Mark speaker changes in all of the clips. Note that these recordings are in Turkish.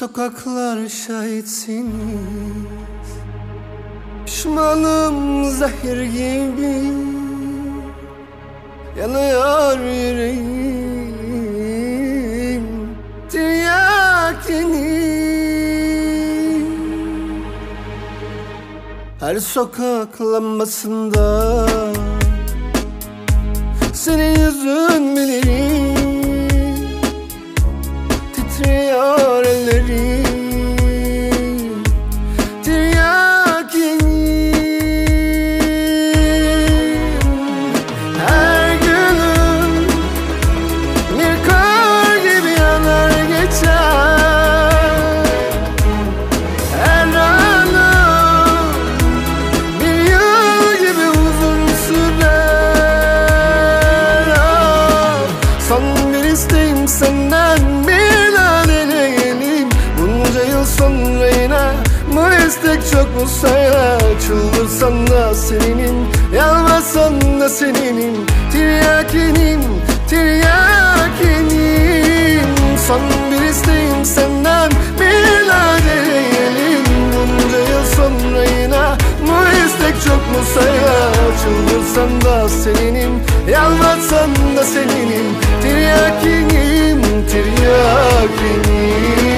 Speaker 1: Sokaklar şahitsiniz Pişmanım zehir gibi. Yanıyor yüreğim. Tiryakini. Her sokak lambasında Senin yüzün bilirim bu istek çok mu sayla Çıldırsan da seninim Yalvarsan da seninim Tiryakinim, tiryakinim Son bir isteğim senden bir daha deneyelim Bunca yıl sonra yine bu istek çok mu sayla Çıldırsan da seninim Yalvarsan da seninim Tiryakinim, tiryakinim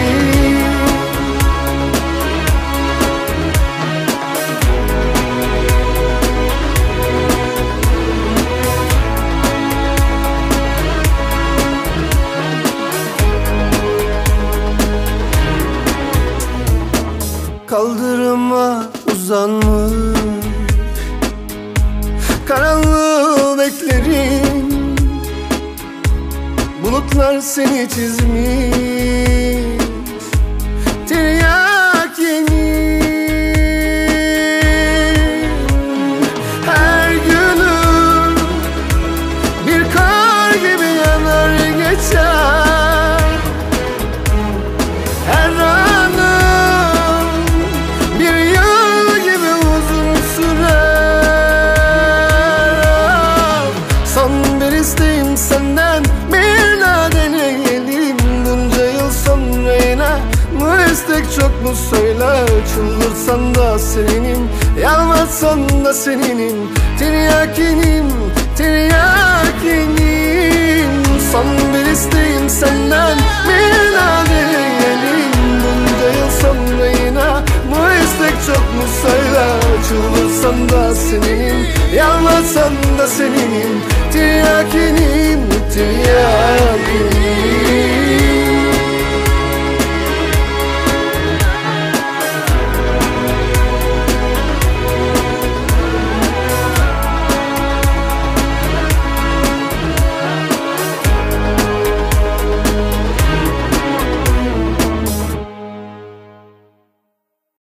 Speaker 1: Kaldırıma uzanmış. Karanlığı beklerim. Bulutlar seni çizmiş istek çok mu söyle Çıldırsan da seninim Yalvarsan da seninim Tiryakinim, tiryakinim. Son bir isteğim senden daha deneyelim Bunca yıl sonra yine bu istek çok mu söyle Çıldırsan da seninim Yalvarsan da seninim Tiryakinim